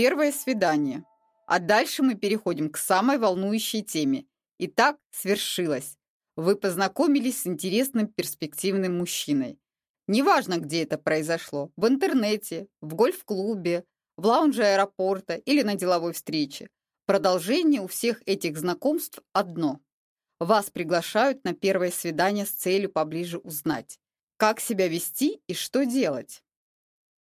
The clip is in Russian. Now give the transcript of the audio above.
Первое свидание. А дальше мы переходим к самой волнующей теме. Итак, свершилось. Вы познакомились с интересным перспективным мужчиной. Неважно, где это произошло. В интернете, в гольф-клубе, в лаунже аэропорта или на деловой встрече. Продолжение у всех этих знакомств одно. Вас приглашают на первое свидание с целью поближе узнать, как себя вести и что делать.